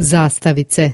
zastavice.